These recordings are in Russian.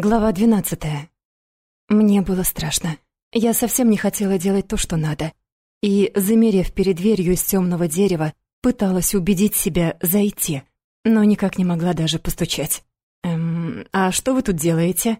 Глава двенадцатая. Мне было страшно. Я совсем не хотела делать то, что надо. И, замерев перед дверью из темного дерева, пыталась убедить себя зайти, но никак не могла даже постучать. «Эм, а что вы тут делаете?»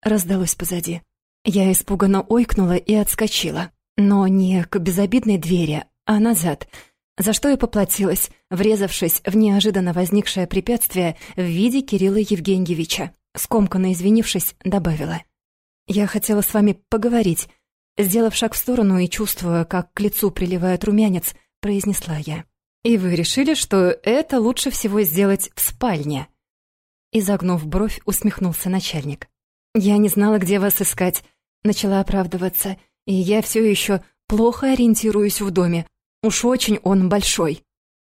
Раздалось позади. Я испуганно ойкнула и отскочила. Но не к безобидной двери, а назад, за что и поплатилась, врезавшись в неожиданно возникшее препятствие в виде Кирилла Евгеньевича. Скомканно извинившись, добавила. «Я хотела с вами поговорить». Сделав шаг в сторону и чувствуя, как к лицу приливает румянец, произнесла я. «И вы решили, что это лучше всего сделать в спальне?» Изогнув бровь, усмехнулся начальник. «Я не знала, где вас искать», — начала оправдываться, «и я все еще плохо ориентируюсь в доме. Уж очень он большой».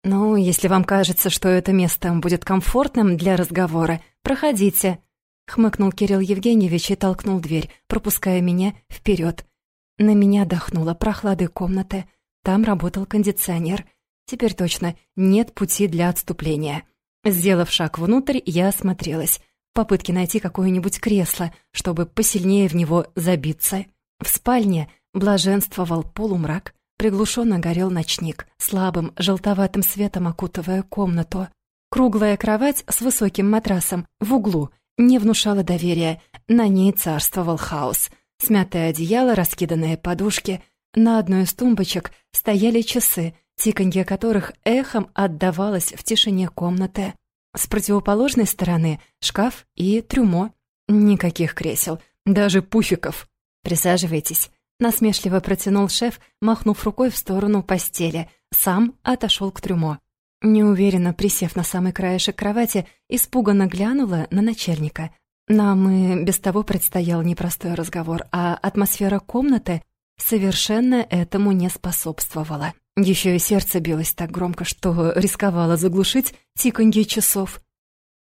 «Ну, если вам кажется, что это место будет комфортным для разговора, проходите», Хмыкнул Кирилл Евгеньевич и толкнул дверь, пропуская меня вперед. На меня дохнуло прохладой комнаты. Там работал кондиционер. Теперь точно нет пути для отступления. Сделав шаг внутрь, я осмотрелась. В попытке найти какое-нибудь кресло, чтобы посильнее в него забиться. В спальне блаженствовал полумрак. Приглушенно горел ночник, слабым желтоватым светом окутывая комнату. Круглая кровать с высоким матрасом в углу не внушала доверия. На ней царствовал хаос. Смятое одеяло, раскиданные подушки. На одной из тумбочек стояли часы, тиканье которых эхом отдавалось в тишине комнаты. С противоположной стороны шкаф и трюмо. Никаких кресел, даже пуфиков. «Присаживайтесь», — насмешливо протянул шеф, махнув рукой в сторону постели. Сам отошел к трюмо. Неуверенно присев на самый краешек кровати, испуганно глянула на начальника. Нам и без того предстоял непростой разговор, а атмосфера комнаты совершенно этому не способствовала. Еще и сердце билось так громко, что рисковало заглушить тиканье часов.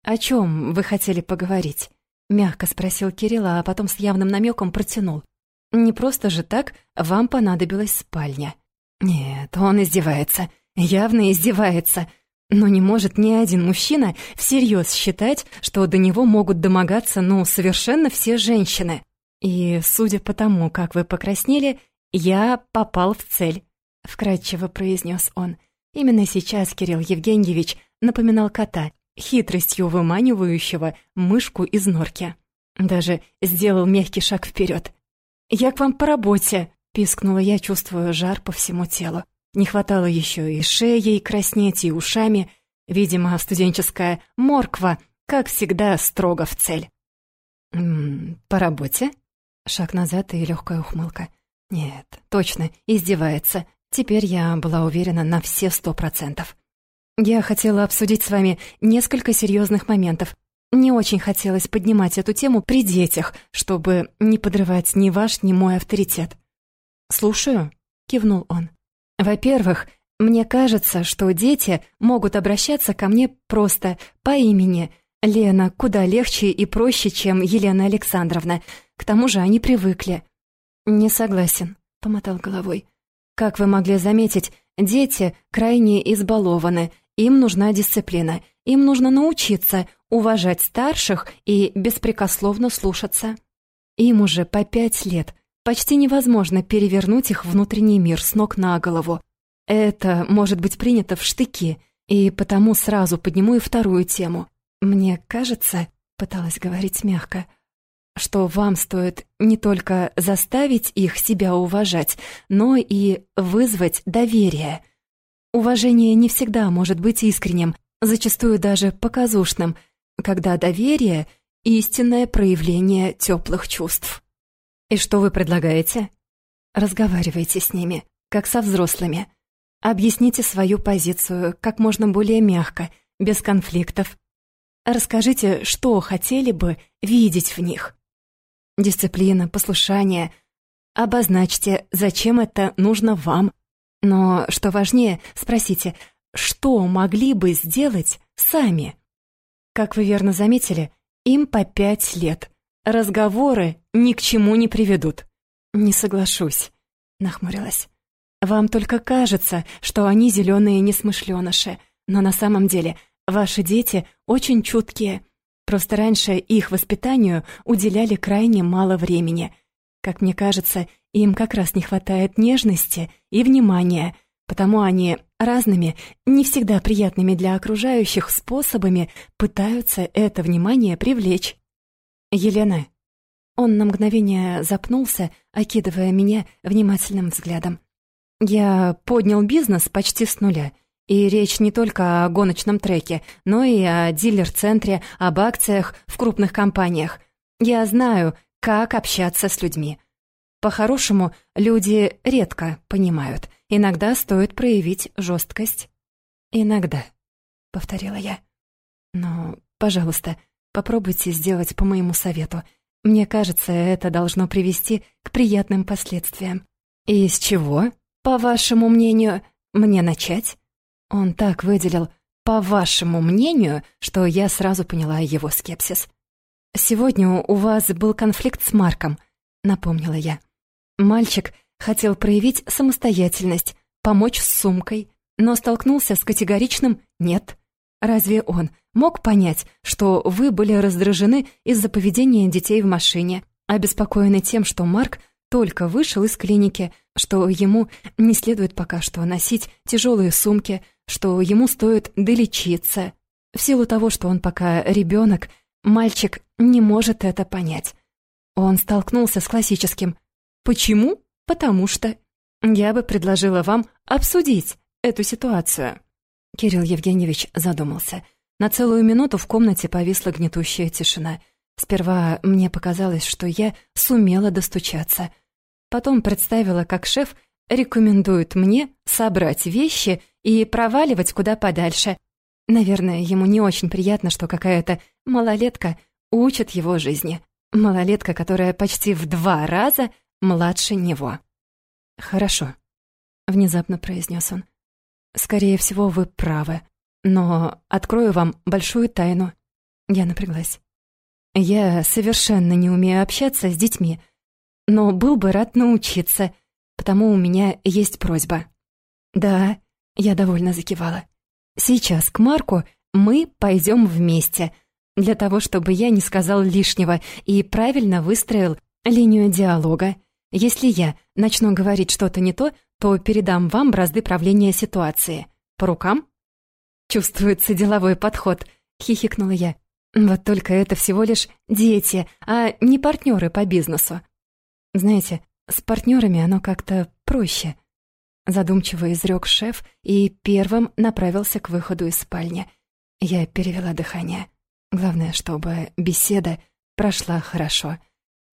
«О чем вы хотели поговорить?» — мягко спросил Кирилла, а потом с явным намеком протянул. «Не просто же так вам понадобилась спальня». «Нет, он издевается», Явно издевается. Но не может ни один мужчина всерьез считать, что до него могут домогаться, ну, совершенно все женщины. И, судя по тому, как вы покраснели, я попал в цель, — вкратчиво произнес он. Именно сейчас Кирилл Евгеньевич напоминал кота, хитростью выманивающего мышку из норки. Даже сделал мягкий шаг вперед. «Я к вам по работе», — пискнула я, чувствуя жар по всему телу. Не хватало еще и шеей краснеть, и ушами. Видимо, студенческая морква, как всегда, строго в цель. «М -м, «По работе?» Шаг назад и легкая ухмылка. «Нет, точно, издевается. Теперь я была уверена на все сто процентов. Я хотела обсудить с вами несколько серьезных моментов. Не очень хотелось поднимать эту тему при детях, чтобы не подрывать ни ваш, ни мой авторитет». «Слушаю», — кивнул он. Во-первых, мне кажется, что дети могут обращаться ко мне просто по имени. Лена куда легче и проще, чем Елена Александровна. К тому же они привыкли. «Не согласен», — помотал головой. «Как вы могли заметить, дети крайне избалованы, им нужна дисциплина, им нужно научиться уважать старших и беспрекословно слушаться. Им уже по пять лет — Почти невозможно перевернуть их внутренний мир с ног на голову. Это может быть принято в штыки, и потому сразу подниму и вторую тему. Мне кажется, пыталась говорить мягко, что вам стоит не только заставить их себя уважать, но и вызвать доверие. Уважение не всегда может быть искренним, зачастую даже показушным, когда доверие — истинное проявление теплых чувств. «И что вы предлагаете?» «Разговаривайте с ними, как со взрослыми. Объясните свою позицию как можно более мягко, без конфликтов. Расскажите, что хотели бы видеть в них. Дисциплина, послушание. Обозначьте, зачем это нужно вам. Но, что важнее, спросите, что могли бы сделать сами? Как вы верно заметили, им по пять лет — разговоры ни к чему не приведут. Не соглашусь, нахмурилась. Вам только кажется, что они зеленые несмышленыши, но на самом деле ваши дети очень чуткие. Просто раньше их воспитанию уделяли крайне мало времени. Как мне кажется, им как раз не хватает нежности и внимания, потому они разными, не всегда приятными для окружающих способами пытаются это внимание привлечь. «Елена». Он на мгновение запнулся, окидывая меня внимательным взглядом. «Я поднял бизнес почти с нуля». И речь не только о гоночном треке, но и о дилер-центре, об акциях в крупных компаниях. Я знаю, как общаться с людьми. По-хорошему, люди редко понимают. Иногда стоит проявить жесткость. «Иногда», — повторила я. «Но, пожалуйста, попробуйте сделать по моему совету. Мне кажется, это должно привести к приятным последствиям». «И с чего, по вашему мнению, мне начать?» Он так выделил «по вашему мнению», что я сразу поняла его скепсис. «Сегодня у вас был конфликт с Марком», — напомнила я. Мальчик хотел проявить самостоятельность, помочь с сумкой, но столкнулся с категоричным «нет». Разве он мог понять, что вы были раздражены из-за поведения детей в машине, обеспокоены тем, что Марк только вышел из клиники, что ему не следует пока что носить тяжелые сумки, что ему стоит долечиться. В силу того, что он пока ребенок, мальчик не может это понять. Он столкнулся с классическим «Почему? Потому что...» Я бы предложила вам обсудить эту ситуацию. Кирилл Евгеньевич задумался. На целую минуту в комнате повисла гнетущая тишина. Сперва мне показалось, что я сумела достучаться. Потом представила, как шеф рекомендует мне собрать вещи и проваливать куда подальше. Наверное, ему не очень приятно, что какая-то малолетка учит его жизни. Малолетка, которая почти в два раза младше него. «Хорошо», — внезапно произнес он. «Скорее всего, вы правы. Но открою вам большую тайну». Я напряглась. «Я совершенно не умею общаться с детьми, но был бы рад научиться, потому у меня есть просьба». «Да, я довольно закивала. «Сейчас к Марку мы пойдем вместе, для того, чтобы я не сказал лишнего и правильно выстроил линию диалога. Если я начну говорить что-то не то, то передам вам бразды правления ситуации. По рукам?» «Чувствуется деловой подход», — хихикнула я. «Вот только это всего лишь дети, а не партнеры по бизнесу. Знаете, с партнерами оно как-то проще». Задумчиво изрек шеф и первым направился к выходу из спальни. Я перевела дыхание. Главное, чтобы беседа прошла хорошо.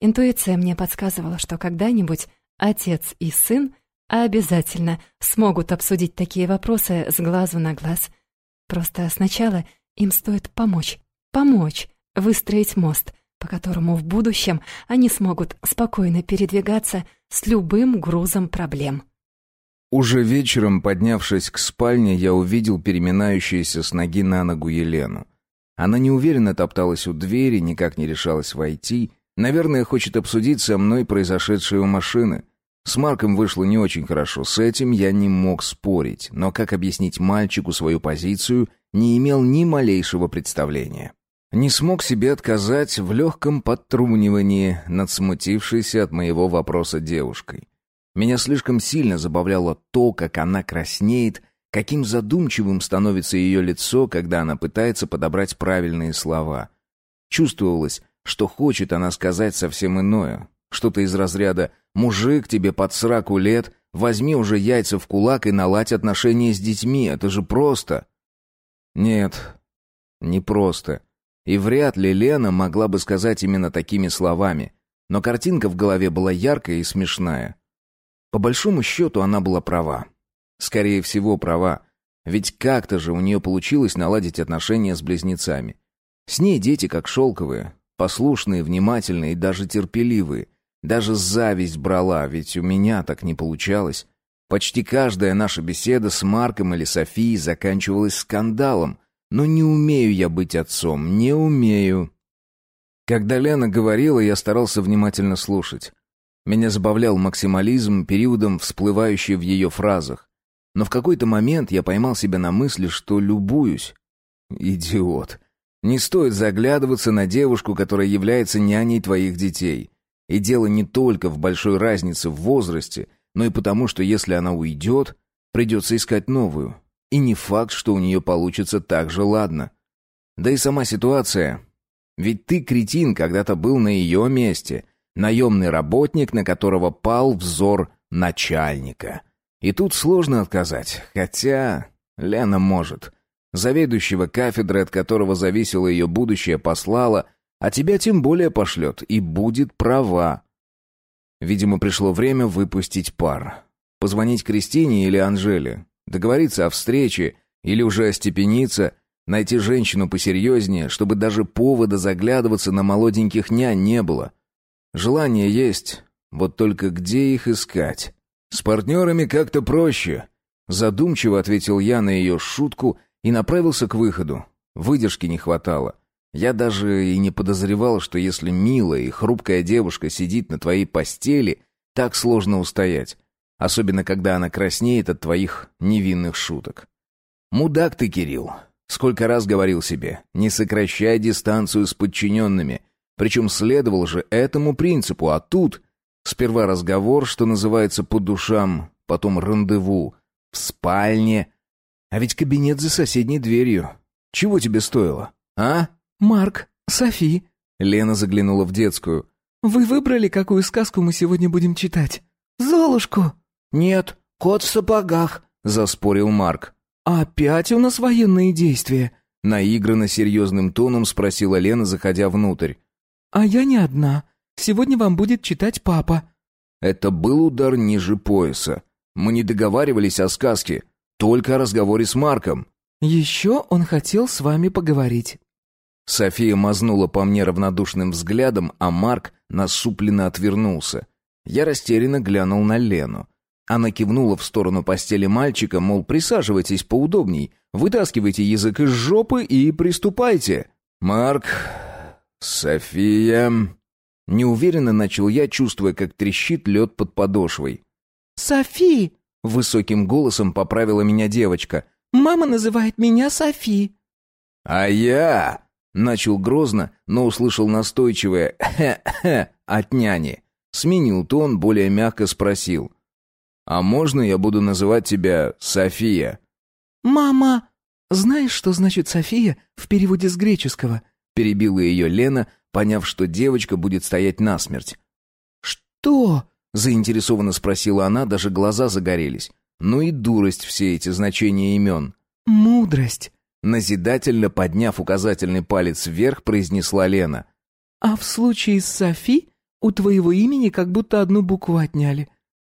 Интуиция мне подсказывала, что когда-нибудь отец и сын обязательно смогут обсудить такие вопросы с глазу на глаз. Просто сначала им стоит помочь, помочь выстроить мост, по которому в будущем они смогут спокойно передвигаться с любым грузом проблем. Уже вечером, поднявшись к спальне, я увидел переминающуюся с ноги на ногу Елену. Она неуверенно топталась у двери, никак не решалась войти. Наверное, хочет обсудить со мной произошедшее у машины. С Марком вышло не очень хорошо, с этим я не мог спорить, но как объяснить мальчику свою позицию, не имел ни малейшего представления. Не смог себе отказать в легком подтрунивании над смутившейся от моего вопроса девушкой. Меня слишком сильно забавляло то, как она краснеет, каким задумчивым становится ее лицо, когда она пытается подобрать правильные слова. Чувствовалось, что хочет она сказать совсем иное. Что-то из разряда «Мужик, тебе под сраку лет, возьми уже яйца в кулак и наладь отношения с детьми, это же просто». Нет, не просто. И вряд ли Лена могла бы сказать именно такими словами. Но картинка в голове была яркая и смешная. По большому счету она была права. Скорее всего, права. Ведь как-то же у нее получилось наладить отношения с близнецами. С ней дети как шелковые, послушные, внимательные и даже терпеливые. Даже зависть брала, ведь у меня так не получалось. Почти каждая наша беседа с Марком или Софией заканчивалась скандалом. Но не умею я быть отцом, не умею. Когда Лена говорила, я старался внимательно слушать. Меня забавлял максимализм, периодом всплывающий в ее фразах. Но в какой-то момент я поймал себя на мысли, что любуюсь. Идиот. Не стоит заглядываться на девушку, которая является няней твоих детей. И дело не только в большой разнице в возрасте, но и потому, что если она уйдет, придется искать новую. И не факт, что у нее получится так же ладно. Да и сама ситуация. Ведь ты, кретин, когда-то был на ее месте. Наемный работник, на которого пал взор начальника. И тут сложно отказать, хотя Лена может. Заведующего кафедры, от которого зависело ее будущее, послала, а тебя тем более пошлет, и будет права. Видимо, пришло время выпустить пар. Позвонить Кристине или Анжеле, договориться о встрече или уже остепениться, найти женщину посерьезнее, чтобы даже повода заглядываться на молоденьких нянь не было. Желание есть, вот только где их искать? С партнерами как-то проще. Задумчиво ответил я на ее шутку и направился к выходу. Выдержки не хватало. Я даже и не подозревал, что если милая и хрупкая девушка сидит на твоей постели, так сложно устоять. Особенно, когда она краснеет от твоих невинных шуток. Мудак ты, Кирилл. Сколько раз говорил себе, не сокращай дистанцию с подчиненными. Причем следовал же этому принципу, а тут... Сперва разговор, что называется, по душам, потом рандеву, в спальне, а ведь кабинет за соседней дверью. Чего тебе стоило, а? Марк, Софи. Лена заглянула в детскую. Вы выбрали, какую сказку мы сегодня будем читать? Золушку. Нет, кот в сапогах, заспорил Марк. Опять у нас военные действия? Наигранно серьезным тоном спросила Лена, заходя внутрь. А я не одна. Сегодня вам будет читать папа. Это был удар ниже пояса. Мы не договаривались о сказке. Только о разговоре с Марком. Еще он хотел с вами поговорить. София мазнула по мне равнодушным взглядом, а Марк насупленно отвернулся. Я растерянно глянул на Лену. Она кивнула в сторону постели мальчика, мол, присаживайтесь поудобней, вытаскивайте язык из жопы и приступайте. Марк, София... Неуверенно начал я, чувствуя, как трещит лед под подошвой. «Софи!» Высоким голосом поправила меня девочка. «Мама называет меня Софи». «А я...» Начал грозно, но услышал настойчивое «хе-хе» от няни. Сменил тон, более мягко спросил. «А можно я буду называть тебя София?» «Мама...» «Знаешь, что значит София в переводе с греческого?» Перебила ее Лена, поняв, что девочка будет стоять насмерть. «Что?» Заинтересованно спросила она, даже глаза загорелись. Ну и дурость все эти значения имен. «Мудрость», — назидательно подняв указательный палец вверх, произнесла Лена. «А в случае с Софи у твоего имени как будто одну букву отняли.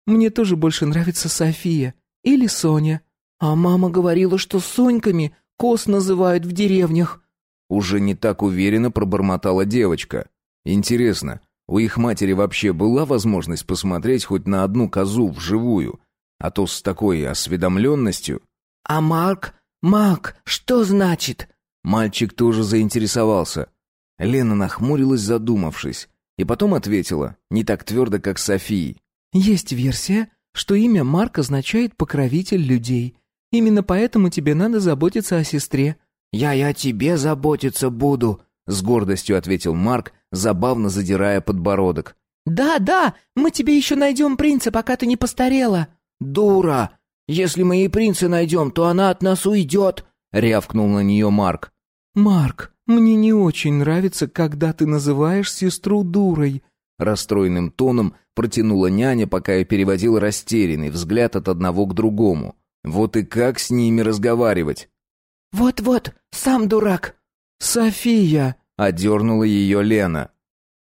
Мне тоже больше нравится София или Соня. А мама говорила, что Соньками кос называют в деревнях». Уже не так уверенно пробормотала девочка. «Интересно, у их матери вообще была возможность посмотреть хоть на одну козу вживую, а то с такой осведомленностью. «А Марк? Марк, что значит?» Мальчик тоже заинтересовался. Лена нахмурилась, задумавшись, и потом ответила, не так твердо, как Софии. «Есть версия, что имя Марк означает «покровитель людей». Именно поэтому тебе надо заботиться о сестре». «Я и о тебе заботиться буду», — с гордостью ответил Марк, забавно задирая подбородок. «Да, да, мы тебе еще найдем принца, пока ты не постарела». «Дура! Если мы ей принца найдем, то она от нас уйдет!» — рявкнул на нее Марк. «Марк, мне не очень нравится, когда ты называешь сестру дурой», — расстроенным тоном протянула няня, пока я переводил растерянный взгляд от одного к другому. «Вот и как с ними разговаривать?» «Вот-вот, сам дурак!» «София!» — одернула ее Лена.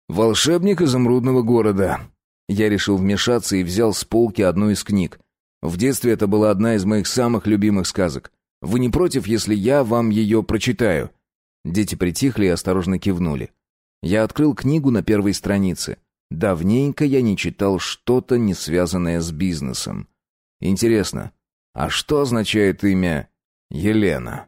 «Волшебник изумрудного города». Я решил вмешаться и взял с полки одну из книг. В детстве это была одна из моих самых любимых сказок. Вы не против, если я вам ее прочитаю?» Дети притихли и осторожно кивнули. Я открыл книгу на первой странице. Давненько я не читал что-то, не связанное с бизнесом. Интересно, а что означает имя Елена?